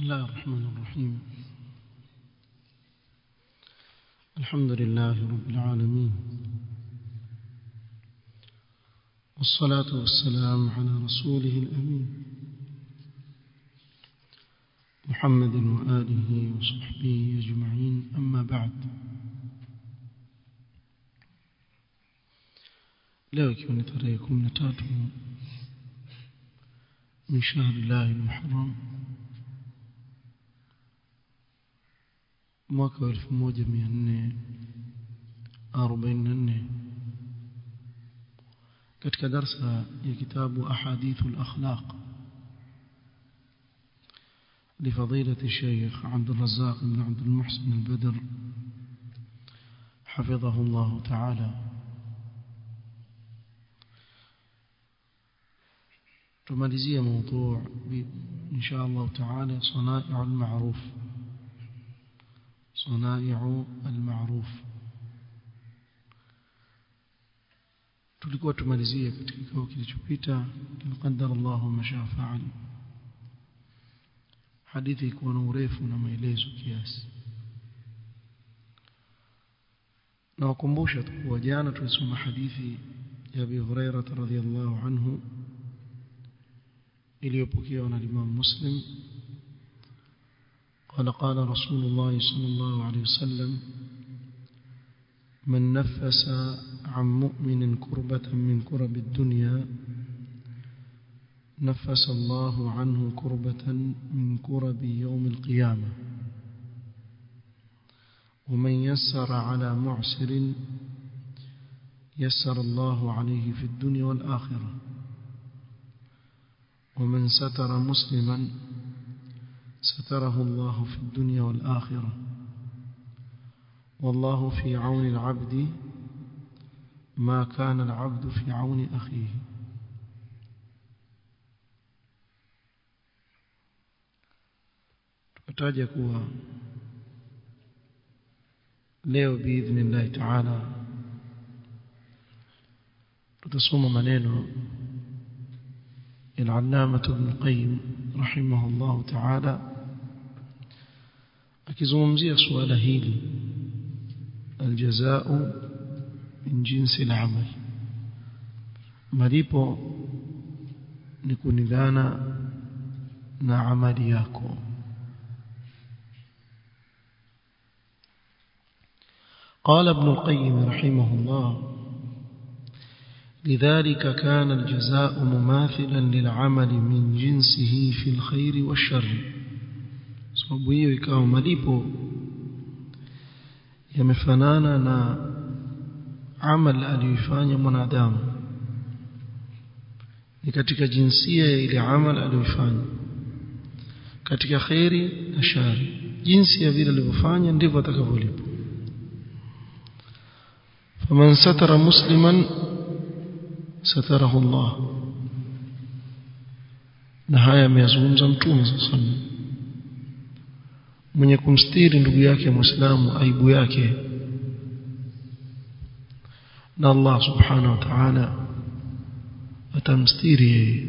الله الرحمن الرحيم. الحمد لله رب العالمين. والصلاة والسلام على رسوله الأمين. محمد وآله وصحبه أجمعين. أما بعد. leo ikiwa ni tarehe min shahri llahi lmuharam mwaka wa elfu moja mia nne arobaini na nne katika darsa ya kitabu ahadithu lakhlaq لفضيلة الشيخ عبد الرزاق بن عبد المحسن البدر حفظه الله تعالى. تماليزية موضوع إن شاء الله تعالى صنائع المعروف. صنائع المعروف tulikuwa tumalizie katika kikao kilichopita qadara Allahu mashaa faal hadithi ikuwa na urefu na maelezo kiasi na wakumbusha tu kuwa jana tulisoma hadithi ya Abi Hurairah radhiyallahu anhu iliyopokewa na Imam Muslim قال قال رسول الله صلى الله عليه وسلم من نفس عن مؤمن كربة من كرب الدنيا نفس الله عنه كربة من كرب يوم القيامة. ومن يسر على معسر يسر الله عليه في الدنيا والآخرة. ومن ستر مسلما ستره الله في الدنيا والآخرة. والله في عون العبد ما كان العبد في عون أخيه. Tukataja kuwa leo biidhnillahi taala tutasoma maneno العلامة ابن القيم رحمه الله تعالى akizungumzia suala hili aljazao min jinsi al-amal malipo ni kunidhana na amali yako قال ابن القيم رحمه الله لذلك كان الجزاء مماثلا للعمل من جنسه في الخير والشر sababu hiyo ikawa malipo. Yamefanana na amal aliyoifanya mwanadamu. Ni katika jinsia ya ile amal aliyoifanya. Katika khairi na shari. Jinsi ya vile alivyofanya ndivyo atakavyolipwa faman satara musliman satarahu Allah. Na haya ameyazungumza mtume sallallahu mwenye kumstiri ndugu yake muislamu aibu yake na Allah subhanahu wa ta'ala atamstiri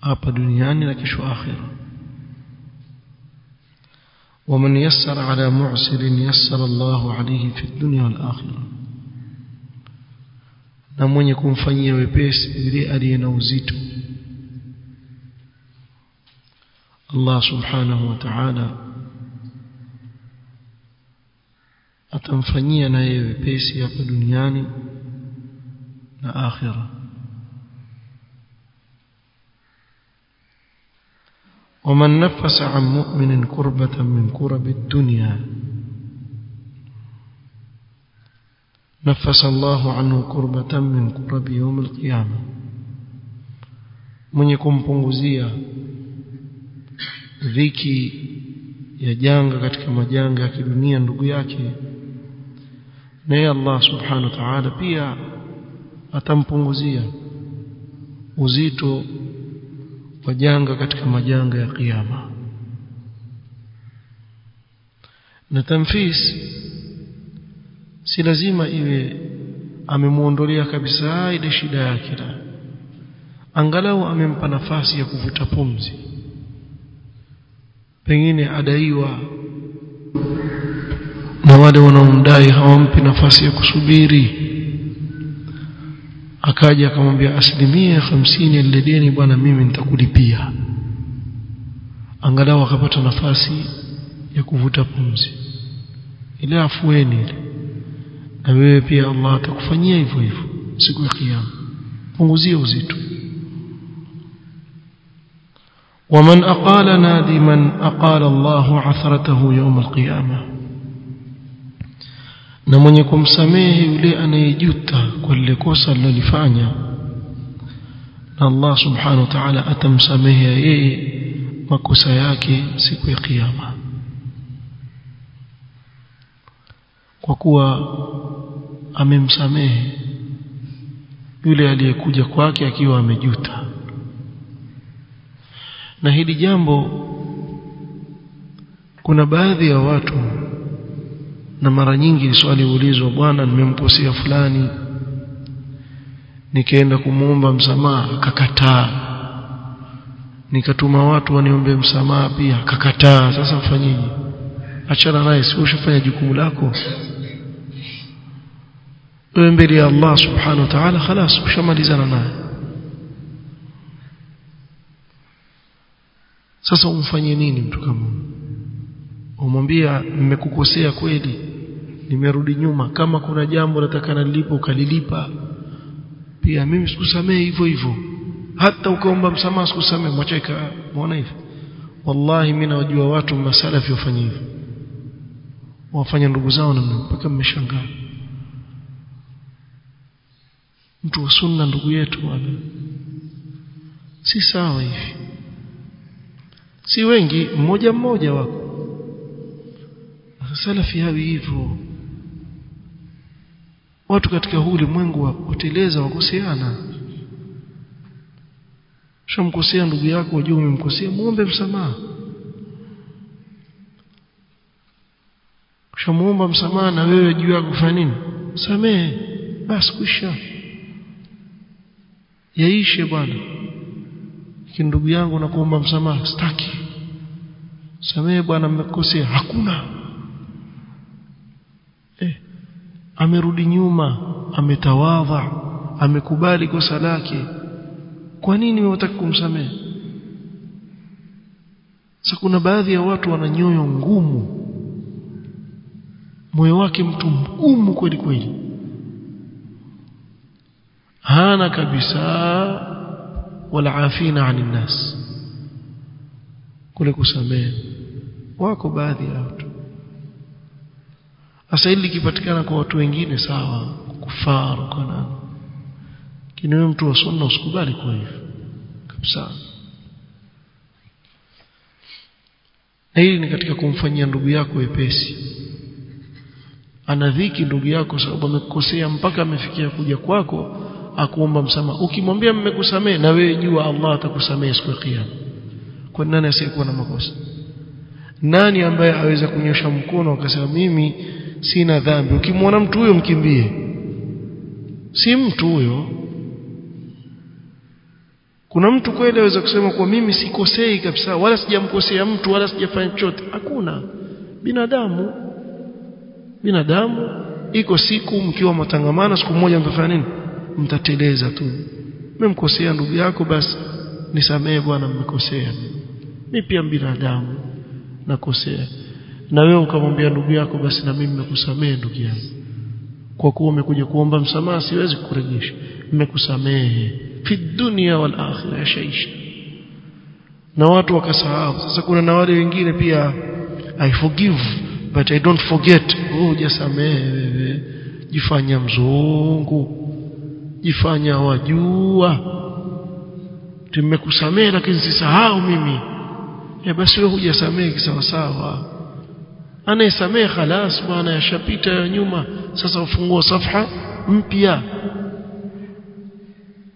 hapa duniani na kesho akhira ومن يسر على معسر يسر الله عليه في الدنيا والآخرة na mwenye kumfanyia wepesi yule aliye na uzito الله سبحانه وتعالى اتنفنينا na yeye wepesi hapa duniani na ومن نفس عن مؤمن كربة من كرب الدنيا. نفس الله عنه كربة من كرب يوم القيامة. من يكون بونغوزيا dhiki ya janga katika majanga ya kidunia ndugu yake. Naye Allah subhanahu wa ta'ala pia atampunguzia uzito wa janga katika majanga ya kiyama. Na tamfis si lazima iwe amemuondolea kabisa ile shida yake. La angalau amempa nafasi ya kuvuta pumzi pengine adaiwa. Na wale wanaomdai hawampi nafasi ya kusubiri. Akaja akamwambia asilimia hamsini ya lile deni bwana mimi nitakulipia. Angalau akapata nafasi ya kuvuta pumzi. Ile afueni ile. Na wewe pia Allah atakufanyia hivyo hivyo siku ya kiyama. Punguzie uzito ومن أقال نادما أقال الله عثرته يوم القيامة na mwenye kumsamehe yule anayejuta kwa lile kosa alilofanya na Allah subhanahu wa ta'ala atamsamehe yeye makosa yake siku ya kiyama kwa kuwa amemsamehe yule aliyekuja kwake akiwa amejuta na hili jambo kuna baadhi ya watu na mara nyingi swali huulizwa bwana nimemkosea fulani nikaenda kumuomba msamaha akakataa nikatuma watu waniombe msamaha pia akakataa sasa mfanyeje achana naye si ushafanya jukumu lako wewe mbele ya Allah subhanahu wa ta'ala خلاص ushamalizana naye Sasa umfanyie nini mtu kama umwambia nimekukosea kweli nimerudi nyuma. Kama kuna jambo nataka nalipo ukalilipa. Pia mimi sikusamehe hivyo hivyo. Hata ukaomba msamaha sikusamehe mwacheka muona hivi. Wallahi mimi nawajua watu masalafi wafanye hivyo. Wafanya ndugu zao na mpaka mmeshangaa. Mtu wa sunna ndugu yetu bwana. Si sawa hivi si wengi mmoja mmoja wako. Salafi hawi hivyo. Watu katika huu ulimwengu wapoteleza wakoseana. Shamkosea ndugu yako wajua umemkosea muombe msamaha. Shamuomba msamaha na wewe juu yako kufanya nini? Samehe. Basi kuisha yaishe bwana. Ndugu yangu nakuomba msamaha. Sitaki samehe bwana mmekosea. Hakuna. Eh, amerudi nyuma ametawadha amekubali kosa lake. Kwa nini unataka kumsamehe? Sasa kuna baadhi ya watu wana nyoyo ngumu. Moyo wake mtu mgumu kweli kweli. Hana kabisa. Wala afina ani nas kule kusamehe. Wako baadhi ya watu. Sasa hili likipatikana kwa watu wengine sawa kufaru kana lakini mtu wa sunna usikubali kwa hivyo kabisa. Na hili ni katika kumfanyia ndugu yako wepesi. Anadhiki ndugu yako sababu amekukosea mpaka amefikia kuja kwako akuomba msamaha. Ukimwambia mmekusamehe na wewe jua Allah atakusamehe siku ya kiyama kwa nani asiyekuwa na makosa? Nani ambaye aweza kunyosha mkono akasema mimi sina dhambi ukimwona mtu huyo mkimbie. Si mtu huyo. Kuna mtu kweli aweza kusema kwa mimi sikosei kabisa wala sijamkosea mtu wala sijafanya chochote. Hakuna. Binadamu. Binadamu iko siku mkiwa matangamano siku moja mtafanya nini? Mtateleza tu. Mmemkosea ndugu yako basi nisamee bwana mmekosea mimi pia binadamu nakosea. Na wewe ukamwambia ndugu yako basi na mimi nimekusamehe ndugu yangu. Kwa kuwa umekuja kuomba msamaha siwezi kukurejesha. Nimekusamehe. Fi dunya wal akhirah shaisha na watu wakasahau. Sasa kuna na wale wengine pia i forgive but i don't forget. Oh jasamehe wewe. Jifanya mzungu. Jifanya wajua. Tumekusamehe lakini sisahau mimi ya basi wewe hujasamehe kisawa sawa. Anayesamehe khalas bwana yashapita ya nyuma. Sasa ufungua safha mpya.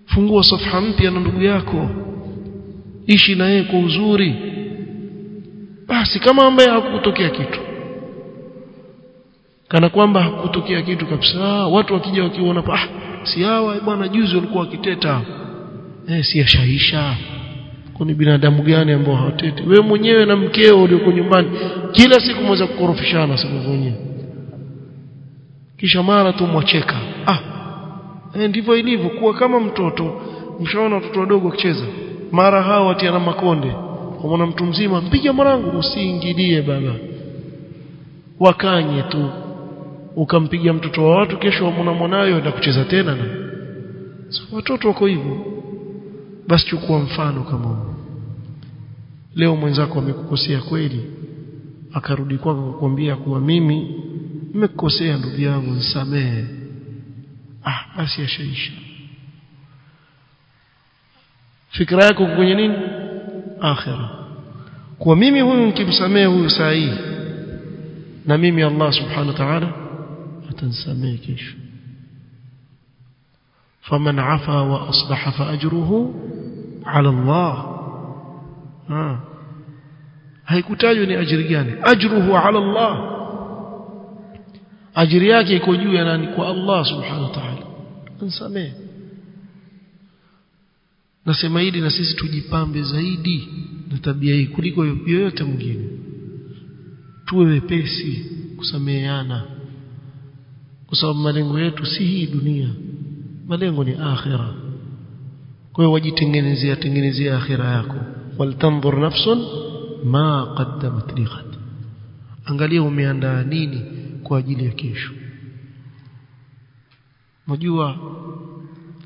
Fungua safha mpya na ndugu yako. Ishi na yeye kwa uzuri. Basi kama ambaye hakutokea kitu. Kana kwamba hakutokea kitu kabisa. Watu wakija wakiona ah si hawa bwana juzi walikuwa wakiteta. Eh si yashaisha kwani binadamu gani ambao hawatete wewe mwenyewe na mkeo ulioko nyumbani kila siku mweza kukorofishana sababu mwenyewe kisha mara tu mwacheka. Ah eh, ndivyo ilivyo kuwa kama mtoto mshaona watoto wadogo wakicheza. Mara hao watiana makonde. Kwa mwana mtu mzima mpiga mwanangu usiingilie baba. Wakanye tu. Ukampiga mtoto wa watu kesho wamwona mwanayo enda kucheza tena na. So, watoto wako hivyo basi chukua mfano kama huo leo mwenzako amekukosea kweli akarudi kwako kukwambia kuwa mimi nimekukosea ndugu yangu nisamehe. Ah basi yashaisha fikra yako kwenye nini? Akhira kwa mimi huyu nikimsamehe huyu saa hii na mimi Allah subhanahu wa ta'ala atanisamehe kesho faman afa wa asbaha fa ajruhu ala Allah ha haikutajwa ni ajiri gani ajruhu ala Allah ajiri yake iko juu ya nani kwa Allah subhanahu wa ta'ala nisamehe nasema hili na sisi tujipambe zaidi na tabia hii kuliko yoyote mwingine tuwe wepesi kusameheana kwa sababu malengo yetu si hii dunia malengo ni akhira. Kwa hiyo wajitengenezea tengenezea akhira yako. Waltanzur nafsun ma qaddamat lighad angalia umeandaa nini kwa ajili ya kesho. Unajua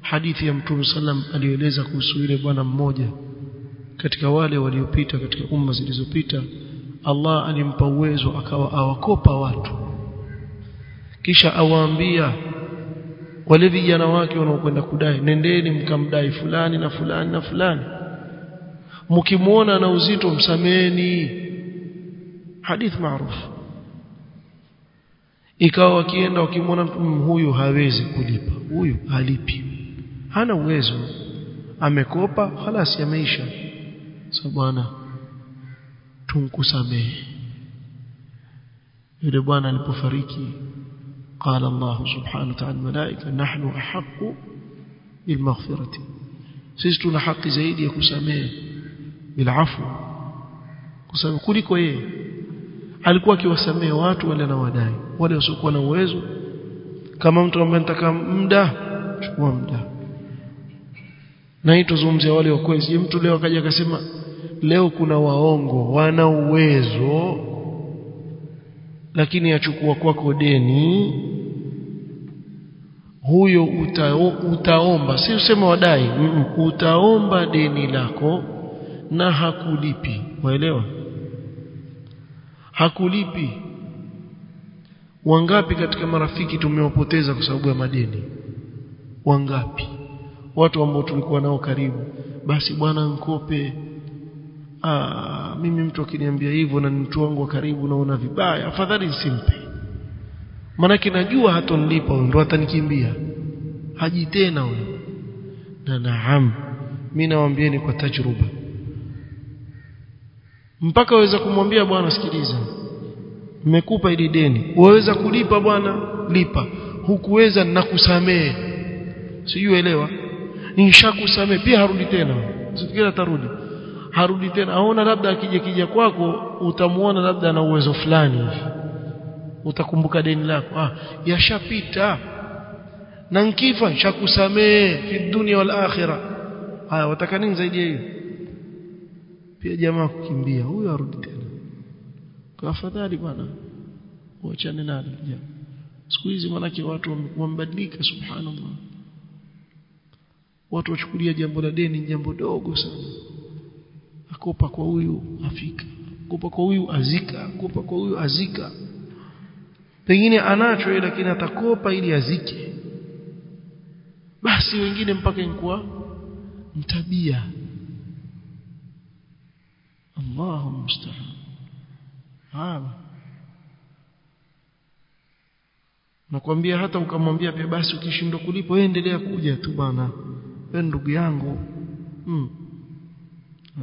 hadithi ya Mtume sallam alieleza kuhusu yule bwana mmoja. Katika wale waliopita katika umma zilizopita Allah alimpa uwezo akawa awakopa watu. Kisha awaambia wale vijana wake wanaokwenda kudai nendeni mkamdai fulani na fulani na fulani. Mkimwona na uzito msameni hadith maarufu. Ikawa wakienda wakimwona mtu huyu hawezi kulipa. Huyu halipi. Hana uwezo. Amekopa halasi yameisha. So bwana tunkusamehe yule bwana alipofariki قال الله سبحانه وتعالى الملائكة نحن أحق بالمغفرة sisi tuna haki zaidi ya kusamehe bilafu kusamehe kuliko yeye alikuwa akiwasamehe watu wale anawadai wale wasiokuwa na uwezo kama mtu ambaye nataka muda chukua muda na hii tuzungumzia wale wa kweli mtu leo akaja akasema leo kuna waongo wana uwezo lakini achukua kwako deni. Huyo uta, utaomba. Si useme wadai. Mm, utaomba deni lako na hakulipi. Waelewa? Hakulipi. Wangapi katika marafiki tumewapoteza kwa sababu ya madeni? Wangapi? Watu ambao tulikuwa nao karibu. Basi bwana nkope Aa, mimi mtu akiniambia hivyo na mtu wangu wa karibu naona vibaya afadhali nisimpe. Maanake najua hatonilipa ndo atanikimbia. Haji tena huyo. Na naam mi nawaambieni kwa tajruba mpaka waweza kumwambia bwana sikiliza. Nimekupa ili deni. Waweza kulipa bwana lipa. Hukuweza nakusamehe sijui elewa nishakusamehe pia harudi tena. Usifikiri atarudi harudi tena aona labda akija kija kwako utamuona labda na uwezo fulani utakumbuka deni lako. Ah yashapita. Na nkifa shakusamee fi dunia wal akhirah haya wataka nini zaidi ya hiyo? Pia jamaa kukimbia huyo arudi tena. Kwa afadhali bwana uachane nalo siku hizi manake watu wamebadilika subhanallah. Watu wachukulia jambo la deni jambo dogo sana akopa kwa huyu afika. Akopa kwa huyu azika. Akopa kwa huyu azika. Pengine anacho lakini atakopa ili azike. Basi wengine mpaka inkuwa mtabia Allahu musta'an hapa nakwambia hata ukamwambia pia basi ukishindwa kulipo endelea kuja tu bana. Wewe ndugu yangu. Mm.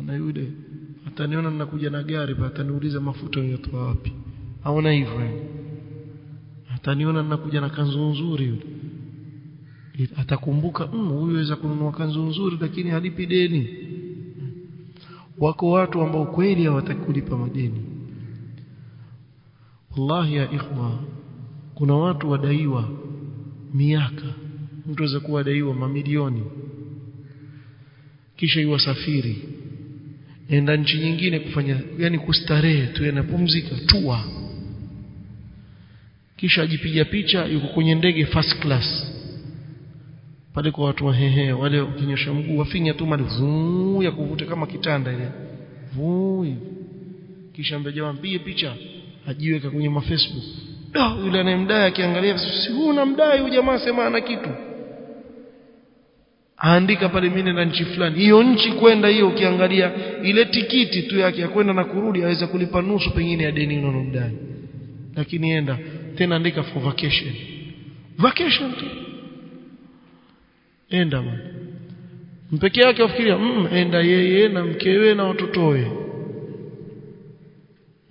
Na yule ataniona ninakuja na gari pa ataniuliza mafuta unatoa wapi. Haona hivyo ataniona ninakuja na kanzu nzuri yule. Atakumbuka huyu anaweza aweza kununua kanzu nzuri lakini halipi deni. Wako watu ambao kweli hawataki kulipa madeni. Wallahi ya ikhwa kuna watu wadaiwa miaka. Mtu aweza kuwa daiwa mamilioni. Kisha iwasafiri enda nchi nyingine kufanya yani kustarehe tu yanapumzika tua. Kisha ajipiga picha yuko kwenye ndege first class. Pale kwa watu wahehe wale ukinyosha mguu wafinya tu mali ya kuvuta kama kitanda ile. Vui kisha mbeja wampige picha ajiweka kwenye ma Facebook. Da yule anayemdai akiangalia si huna mdai huyu jamaa sema ana kitu aandika pale mimi na nchi fulani. Hiyo nchi kwenda hiyo ukiangalia ile tikiti tu yake ya kwenda na kurudi aweza kulipa nusu pengine ya deni unanomdai lakini enda tena andika for vacation. Vacation tu. Enda bwana mpeke yake afikiria mm, enda yeye na mkewe na watotowe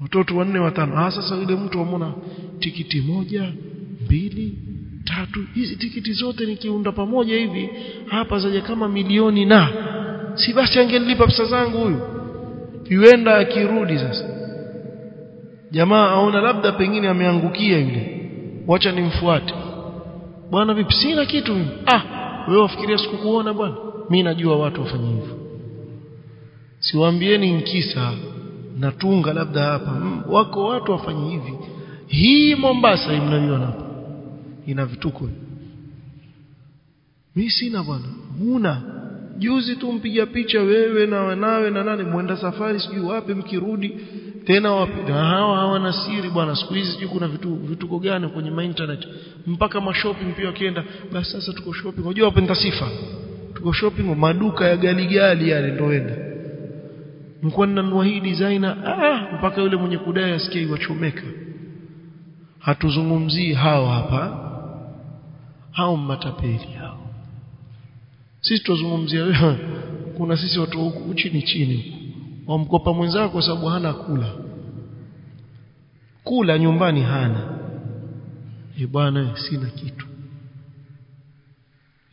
watoto wanne watano. Ah sasa yule mtu amona tikiti moja mbili tatu hizi tikiti zote nikiunda pamoja hivi hapa zaja kama milioni na. Si basi angenilipa pesa zangu huyu? Yuenda akirudi sasa. Jamaa aona labda pengine ameangukia yule. Wacha nimfuate. Bwana vipi? Sina kitu mimi. Ah wewe wafikiria sikukuona bwana? Mi najua watu wafanye hivyo. Siwaambieni nkisa. Natunga labda hapa. Mm, wako watu wafanye hivi. Hii Mombasa mnaiona hapa ina vituko. Mimi sina bwana. Huna. Juzi tu mpiga picha wewe na wanawe na nani mwenda safari sijui wapi mkirudi tena wapi? Hawa hawana siri bwana. Siku hizi sijui kuna vitu vituko gani kwenye ma internet. Mpaka ma shopping pia wakienda basi sasa tuko shopping. Unajua wapenda sifa? Tuko shopping maduka ya gali gali yale ndio enda mko ninanunua hii designer ah mpaka yule mwenye kudai asikie wachomeka hatuzungumzii hawa hapa hao matapeli hao. Sisi tuzungumzia wewe kuna sisi watu huku chini chini wamkopa mwenzako kwa sababu hana kula. Kula nyumbani hana. E bwana sina kitu.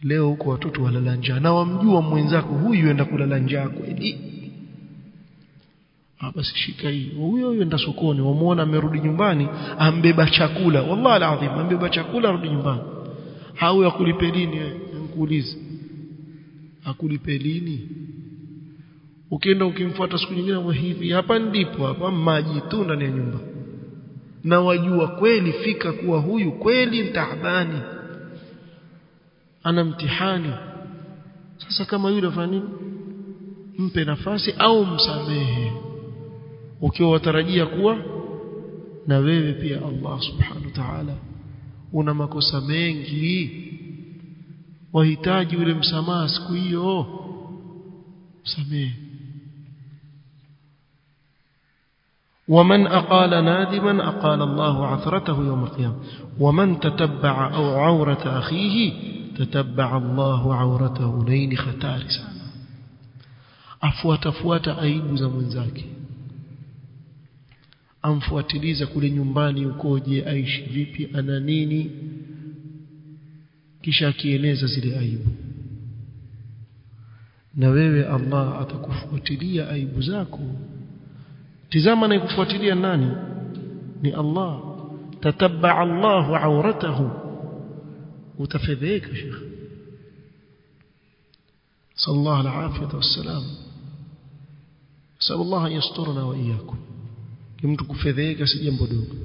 Leo huko watoto walala njaa. Na wamjua mwenzako huyu enda kulala njaa kweli. Basi shika hii. Huyo huyo enda sokoni. Wamuona amerudi nyumbani ambeba chakula. Wallahi alazim ambeba chakula arudi nyumbani hau akulipe lini nikuulize. Akulipe lini? Ukienda ukimfuata siku nyingine hivi hapa ndipo hapa maji tu ndani ya nyumba. Na wajua kweli fika kuwa huyu kweli mtaabani. Ana mtihani. Sasa kama yule afanya nini? Mpe nafasi au msamehe. Ukiwa watarajia kuwa na wewe pia Allah subhanahu wa ta'ala una makosa mengi wahitaji ule msamaha siku hiyo msamehe ومن أقال نادما أقال الله عثرته يوم القيامة ومن تتبع أو عورة أخيه تتبع الله عورته لين ختار sana afuata fuata aibu za mwenzake amfuatiliza kule nyumbani ukoje aishi vipi ana nini. Kisha akieneza zile aibu. Na wewe Allah atakufuatilia aibu zako. Tizama na ikufuatilia nani? Ni Allah. Tatabba Allahu auratahu utafedheka shekhi sallallahu alaihi wasallam sallallahu yasturna wa iyyakum mtu kufedheka si jambo dogo.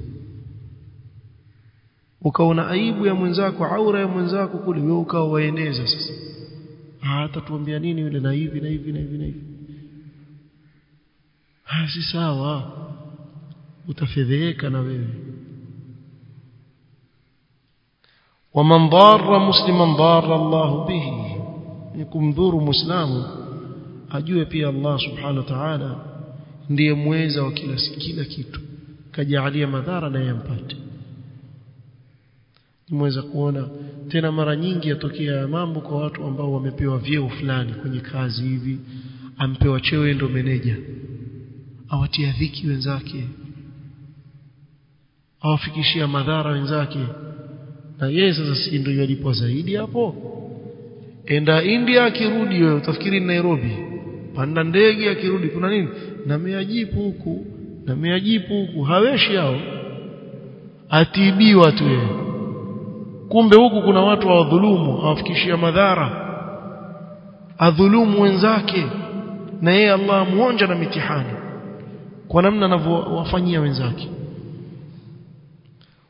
Ukaona aibu ya mwenzako aura ya mwenzako kule wewe ukawaeneza sasa. Ah, hata tuambia nini yule na hivi na hivi na hivi na hivi. Ah, si sawa. Utafedheka na wewe. Waman dharra musliman dharra Allah bihi. Ni kumdhuru muislamu ajue pia Allah subhanahu wa ndiye mweza wa kila kila kitu. Kajalia madhara na yampate mweza kuona tena mara nyingi yatokea mambo kwa watu ambao wamepewa vyeo fulani kwenye kazi hivi. Ampewa cheo ndo meneja. Awatia dhiki wenzake. Awafikishia madhara wenzake. Na yeye sasa si ndio yalipwa zaidi hapo? Enda India akirudi wewe utafikiri Nairobi. Panda ndege akirudi. Kuna nini na meajipu huku na meajipu huku. Haweshi hao. Atibiwa tu yeye. Kumbe huku kuna watu hawadhulumu hawafikishia madhara. Adhulumu wenzake. Na yeye Allah muonja na mitihani. Kwa namna anavyowafanyia wenzake.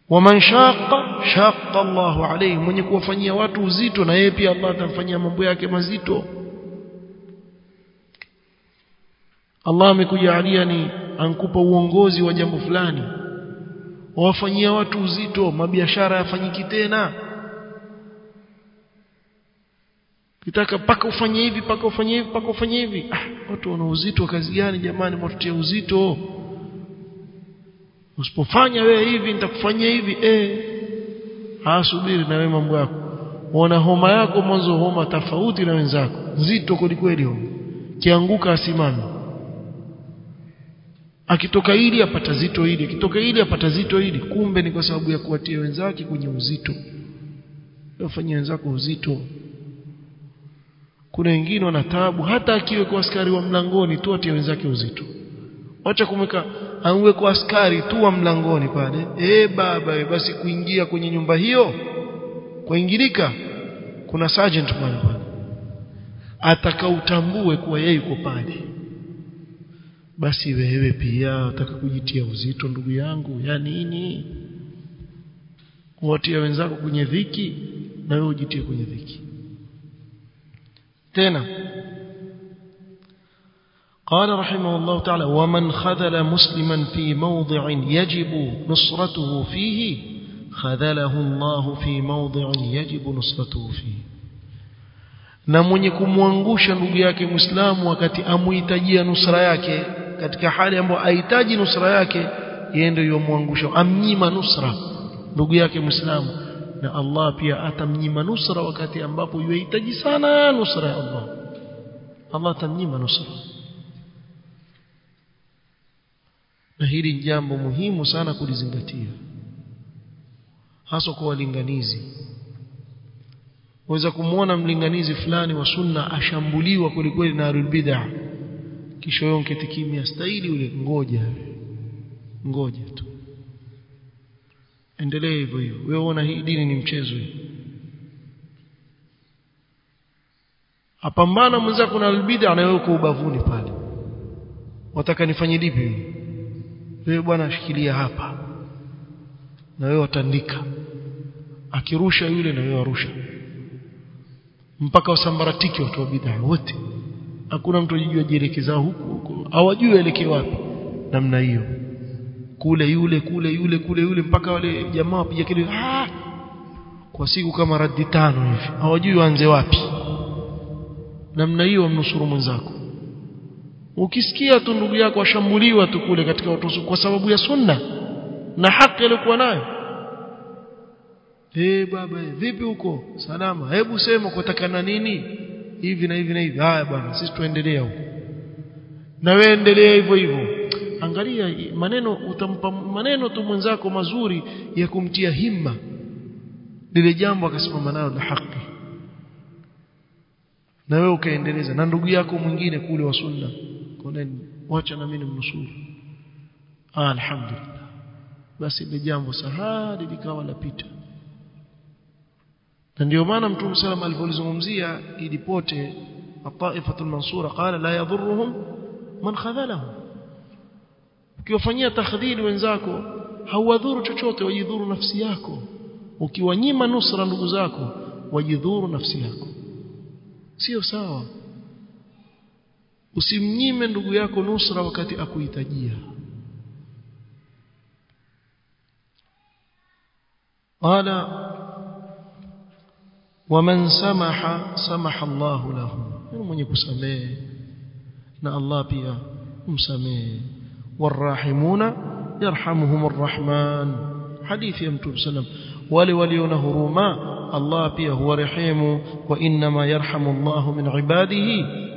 Waman shaqa shaqa Allahu alayhi. Mwenye kuwafanyia watu uzito na yeye pia Allah atamfanyia mambo yake mazito Allah amekujalia ni ankupa uongozi wa jambo fulani. Wawafanyia watu uzito mabiashara yafanyiki tena. Kitaka paka ufanye hivi paka ufanye hivi paka ufanye hivi. Ah, watu wana uzito kazi gani jamani mwatutia uzito? Usipofanya wewe hivi nitakufanyia hivi. Eh hasubiri na wewe mambo yako. Ona homa yako mwanzo homa tofauti na wenzako. Nzito kwelikweli homa. Kianguka asimame akitoka ili apata zito ili akitoka ili apata zito ili kumbe ni kwa sababu ya kuwatia wenzake kwenye uzito. Wafanyia wenzako uzito. Kuna wengine wana taabu. Hata akiwe kwa askari wa mlangoni tu atie wenzake uzito. Wacha kumweka auwe kwa askari tu wa mlangoni pale. Eh baba e, basi kuingia kwenye nyumba hiyo kuingilika. Kuna sergeant pale pale. Atakautambue kuwa yeye yuko pale basi wewe pia utaka kujitia uzito ndugu yangu ya nini watia wenzako kwenye dhiki na wewe ujitie kwenye dhiki tena قال رحمه الله تعالى ومن خذل مسلما في موضع يجب نصرته فيه خذله الله في موضع يجب نصرته فيه na mwenye kumwangusha ndugu yake Muislamu wakati amuhitajia nusra yake katika hali ambayo ahitaji nusra yake yeye ndio yomwangusha amnyima nusra ndugu yake Muislamu. Na Allah pia atamnyima nusra wakati ambapo yuhitaji sana nusra ya Allah. Allah atamnyima nusra. Na hili ni jambo muhimu sana kulizingatia hasa kwa walinganizi. Waweza kumwona mlinganizi fulani wa sunna ashambuliwa kwelikweli na ahlul bid'ah kisha wewe unketi kimya stahili ule ngoja ngoja tu. Endelee hivyo hivyo. Wewe unaona hii dini ni mchezo apambana mwenzako na wewe uko ubavuni pale. Wataka nifanye lipi wewe bwana shikilia hapa. Na wewe watandika. Akirusha yule na wewe warusha mpaka wasambaratiki watu wa bid'a wote hakuna mtu ajijua jielekeza huku huko. Hawajui elekee wapi. Namna hiyo. Kule yule kule yule kule yule mpaka wale jamaa wapiga kelele ah! Kwa siku kama radi tano hivi. Hawajui waanze wapi. Namna hiyo wamnusuru mwenzako. Ukisikia tu ndugu yako ashambuliwa tu kule katika watu kwa sababu ya sunna na haki aliyokuwa nayo. Eh baba vipi huko? Salama. Hebu sema kutakana nini hivi na hivi na hivi. Haya bwana sisi tuendelea huko. Na wewe endelea hivyo hivyo. Angalia maneno utampa maneno tu mwenzako mazuri ya kumtia himma. Lile jambo akasimama nalo la haki. Na wewe ukaendeleza. Na ndugu yako mwingine kule wa sunna koneni wacha na mimi nimnusuru. Ah alhamdulillah. Basi ile jambo sahali likawa lapita na ndio maana mtume sallam alivyozungumzia ili pote mansura qala la yadhurruhum man khadhalahum. Ukiwafanyia takhdhili wenzako hauwadhuru chochote wajidhuru nafsi yako. Ukiwanyima nusra ndugu zako wajidhuru nafsi yako. Sio sawa. Usimnyime ndugu yako nusra wakati akuhitajia. Qala ومن سمح سمح الله له من يقسمه ان الله بها امسمه والراحمون يرحمهم الرحمن حديث يوم يمت وسلم ولي وليون هروما الله بها هو رحيم وانما يرحم الله من عباده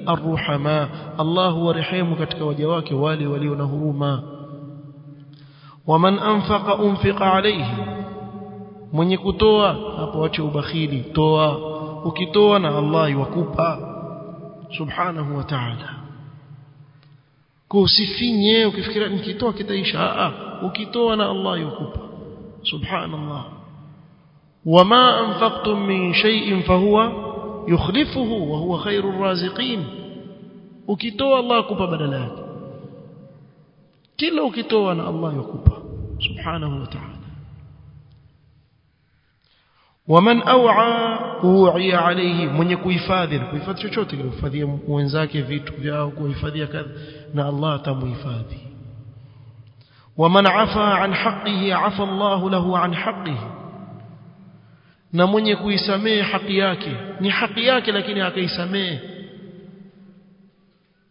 الرحماء الله هو رحيم كتك وجهك ولي وليون هروما ومن انفق انفق عليه mwenye kutoa hapo ache ubakhili toa ukitoa na Allah yukupa subhanahu wa ta'ala kwa usifinye ukifikiria nikitoa kitaisha a ukitoa na Allah yukupa subhanallah wama anfaqtum min shay'in fahuwa yukhlifuhu wa huwa khairur raziqin ukitoa Allah akupa badala yake kila ukitoa na Allah yukupa subhanahu wa ta'ala ومن أوعى أوعي عليه من يكوي فاذن كوي فاذن شو تقول فاذن وين زاكي فيت كوي فاذن كذا. نا الله تموي فاذن ومن عفا عن حقه عفى الله له عن حقه. نا من يكوي سمي حقياك ني حقياك لكن يكوي سمي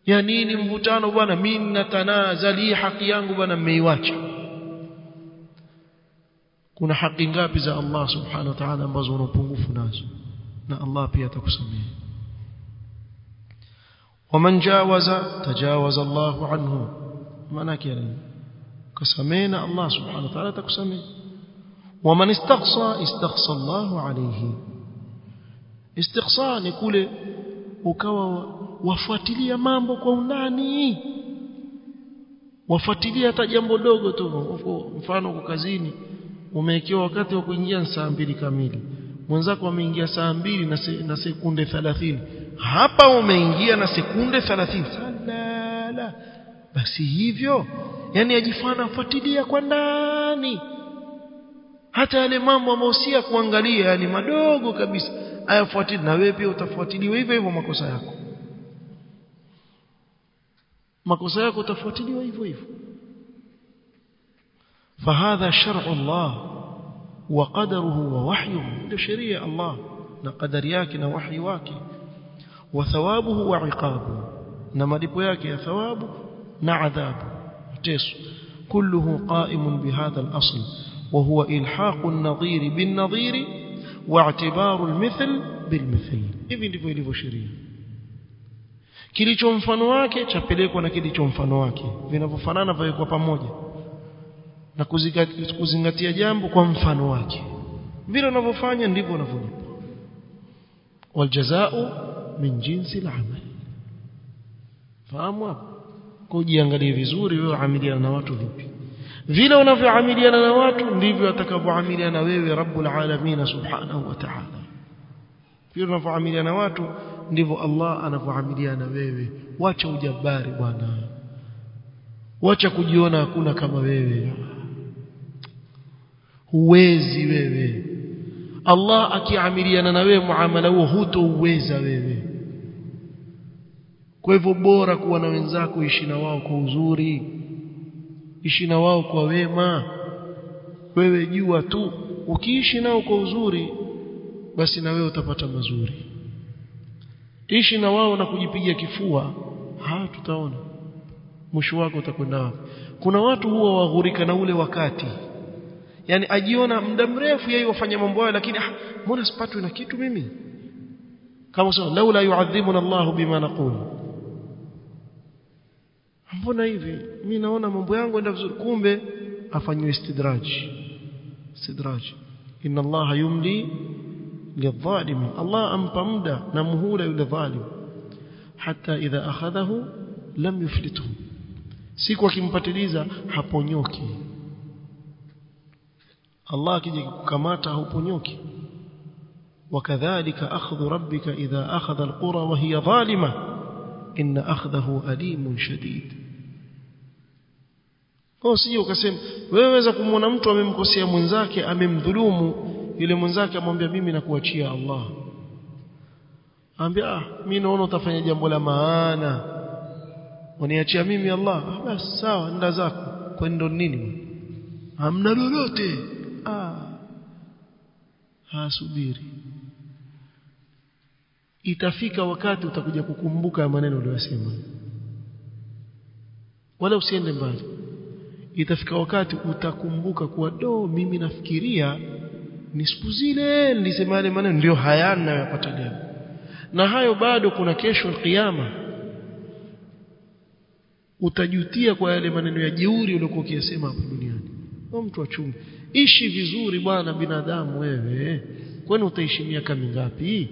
يعني ني مبتان وأنا مين نتنازلي حقيان وأنا ميواجه. Kuna haki ngapi za Allah subhanahu wa ta'ala ambazo una upungufu nazo na Allah pia atakusamehe waman jawaza tajawaza Allah anhu maana yake nini kasamena Allah subhanahu wa ta'ala atakusamehe waman istaghsa istaghsa Allah alayhi istighsa ni kule ukawa wafuatilia mambo kwa undani wafuatilia hata jambo dogo tu mfano kwa kazini umewekewa wakati wa kuingia saa mbili kamili. Mwenzako ameingia saa mbili na, se, na sekunde 30 hapa umeingia na sekunde 30 salala. Basi hivyo yani ajifana afuatilia kwa ndani. Hata yale mambo si kuangalia yani madogo kabisa ayafuatilia na wewe pia utafuatiliwa hivyo hivyo makosa yako. Makosa yako utafuatiliwa hivyo hivyo فهذا شرع الله وقدره ووحيه. لشريع الله. نقدر ياكنا نوحي واكي وثوابه وعقابه. نمالبو ياكي ثوابه نعذابه جيس. كله قائم بهذا الأصل. وهو إلحاق النظير بالنظير واعتبار المثل بالمثل. إذن لفو لفو شريع كلي جنفنواكي تشابليكونا كلي جنفنواكي فينا فنانا فيكوا بموجه na kuzingatia jambo kwa mfano wake. Vile unavyofanya ndivyo unavyolipa. Waljazao min jinsi al-amal fahamu hapo. Kujiangalia vizuri wewe amiliana na watu vipi. Vile unavyoamiliana na watu ndivyo atakavyoamiliana na wewe rabbul alamin subhanahu wa ta'ala. Vile unavyoamiliana na watu ndivyo Allah anavyoamiliana wewe. Wacha ujabari bwana. Wacha kujiona hakuna kama wewe huwezi wewe. Allah akiamiliana na wewe muamala huo hutouweza wewe. Kwa hivyo bora kuwa na wenzako ishi na wao kwa uzuri ishi na wao kwa wema. Wewe jua tu ukiishi nao kwa uzuri basi na wewe utapata mazuri. Ishi na wao na kujipiga kifua ha tutaona. Mwisho wako utakwenda wapi? Kuna watu huwa waghurika na ule wakati yani ajiona muda mrefu yeye wafanya mambo hayo lakini ah, mbona sipatwi na kitu mimi? Kama sasa laula yu'adhibuna Allah bima naqul. Mbona hivi? Mimi naona mambo yangu yanaenda vizuri. Kumbe afanywe istidraj. Istidraj. Inna Allah yumli lidhalim Allah ampa muda na muhula yule dhalim. Hata idha akhadhahu lam yuflithu. Siku akimpatiliza haponyoki Allah akija kukamata hauponyoki wakadhalika akhdhu rabbika idha akhadha alqura wa hiya zalima. In akhdahu alimun shadid. Kwa sije ukasema wewe waweza kumwona mtu amemkosea mwenzake amemdhulumu yule mwenzake amwambia mimi nakuachia Allah. Ambia ah mimi naona utafanya jambo la maana. Uniachia mimi Allah? Ah, basi sawa nenda zako. Kwendo nini? Hamna lolote ah. Hasubiri. Itafika wakati utakuja kukumbuka maneno uliyosema. Wala usiende mbali. Itafika wakati utakumbuka kuwa do mimi nafikiria ni siku zile nilisema yale maneno ndio haya ninayopata leo na hayo bado kuna kesho kiyama utajutia kwa yale maneno ya jeuri uliokuwa ukiyasema hapo duniani. Mtu achunge ishi vizuri bwana binadamu wewe. Kwani utaishi miaka mingapi?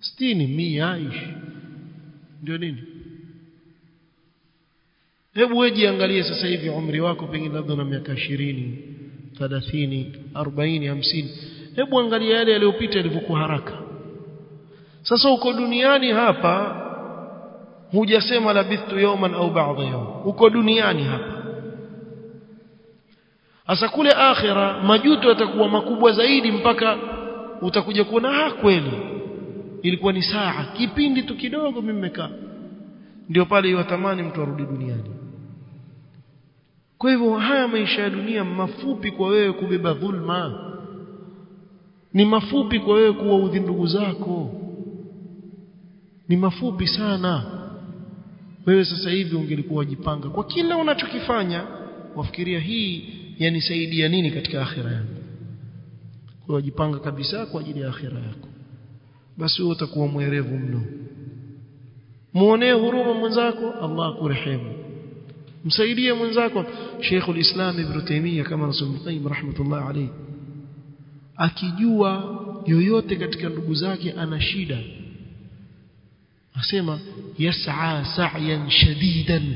Sitini mia ishi. Ndio nini? Hebu wewe jiangalie sasa hivi umri wako pengine labda na miaka 20 30 40 50 hebu angalia yale yaliyopita yalivyokuwa haraka. Sasa uko duniani hapa hujasema labithtu yawman au ba'dha yawm. Uko duniani hapa Asa kule akhira majuto yatakuwa makubwa zaidi mpaka utakuja kuona ah kweli. Ilikuwa ni saa kipindi tu kidogo mimi nimekaa. Ndio pale yatamani mtu arudi duniani. Kwa hivyo haya maisha ya dunia mafupi kwa wewe kubeba dhulma. Ni mafupi kwa wewe kuwaudhi ndugu zako. Ni mafupi sana. Wewe sasa hivi ungelikuwa wajipanga kwa kila unachokifanya wafikiria hii yanisaidia nini katika akhira yangu? Kwa wajipanga kabisa kwa ajili ya akhira yako. Basi wewe utakuwa mwerevu mno. Muonee huruma mwenzako Allah kurehemu msaidie mwenzako. Sheikh ulislam Ibn Taymiyyah kama Rasul Qayyim rahmatullah alayhi akijua yoyote katika ndugu zake ana shida asema yas'a sa'yan shadidan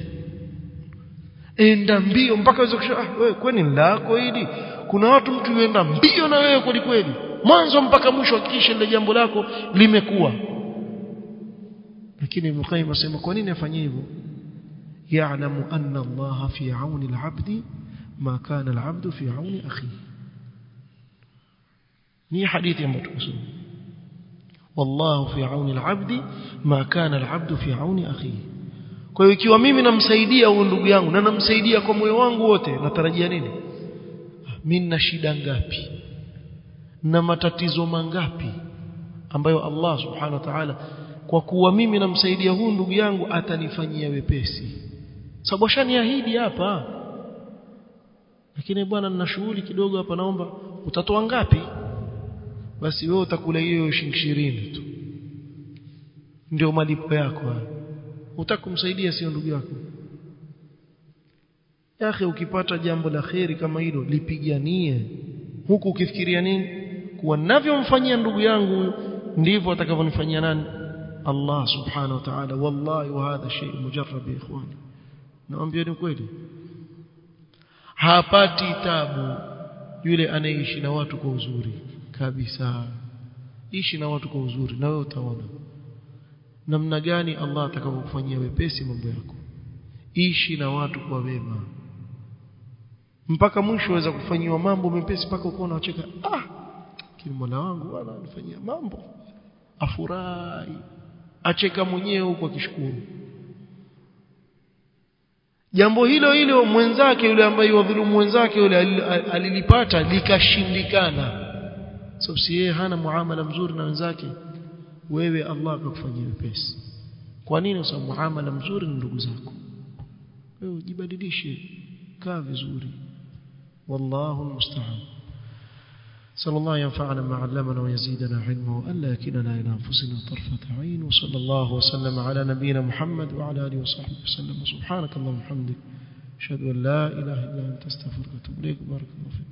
enda mbio mpaka uweze kusha ah wewe kwani lako hili kuna watu mtu yuenda mbio na wewe kweli kweli mwanzo mpaka mwisho hakikisha ile jambo lako limekuwa lakini Ibn Qayyim asema kwa nini afanye hivyo ya'lamu anna Allah fi 'auni al-'abdi ma kana al-'abdu fi 'auni akhihi ni hadithi ambayo tukasoma والله في عون العبد ما كان العبد في عون أخيه kwa hiyo ikiwa mimi namsaidia huyu ndugu yangu na namsaidia kwa moyo wangu wote natarajia nini? Mimi na shida ngapi? Na matatizo mangapi ambayo Allah subhanahu wa ta'ala kwa kuwa mimi namsaidia huyu ndugu yangu atanifanyia wepesi? Sababu ashaniahidi hapa. Lakini bwana nina shughuli kidogo hapa naomba utatoa ngapi? Basi wewe utakula hiyo shilingi 20 tu. Ndio malipo yako haya utakumsaidia sio ndugu yako? Yake ukipata jambo la kheri kama hilo lipiganie huku ukifikiria nini? Kuwa ninavyomfanyia ndugu yangu ndivyo atakavyonifanyia nani? Allah subhanahu wa ta'ala. Wallahi wa hadha shay mujarrab ya ikhwani. Naambia ni kweli hapati tabu yule anayeishi na watu kwa uzuri. Kabisa. Ishi na watu kwa uzuri. Na wewe utaona namna gani Allah atakavyokufanyia wepesi mambo yako. Ishi na watu kwa wema. Mpaka mwisho waweza kufanyiwa mambo mepesi mpaka ukaona wacheka ah kile Mola wangu bwana anifanyia mambo. Afurahi. Acheka mwenyewe huko akishukuru. Jambo hilo hilo mwenzake yule ambaye wadhulumu mwenzake yule alilipata likashindikana. Sababu so, si yeye hana muamala mzuri na wenzake wewe Allah akakufanyia wepesi. Kwa nini kwa sababu muamala mzuri na ndugu zako? Wewe jibadilishe kaa vizuri. Wallahu almusta'an. صلى الله ينفعنا ما علمنا ويزيدنا علما وألا يكلنا إلى أنفسنا طرفة عين وصلى الله وسلم على نبينا محمد وعلى آله وصحبه وسلم سبحانك اللهم وبحمدك أشهد أن لا إله إلا أنت استغفرك وأتوب إليك بارك الله فيك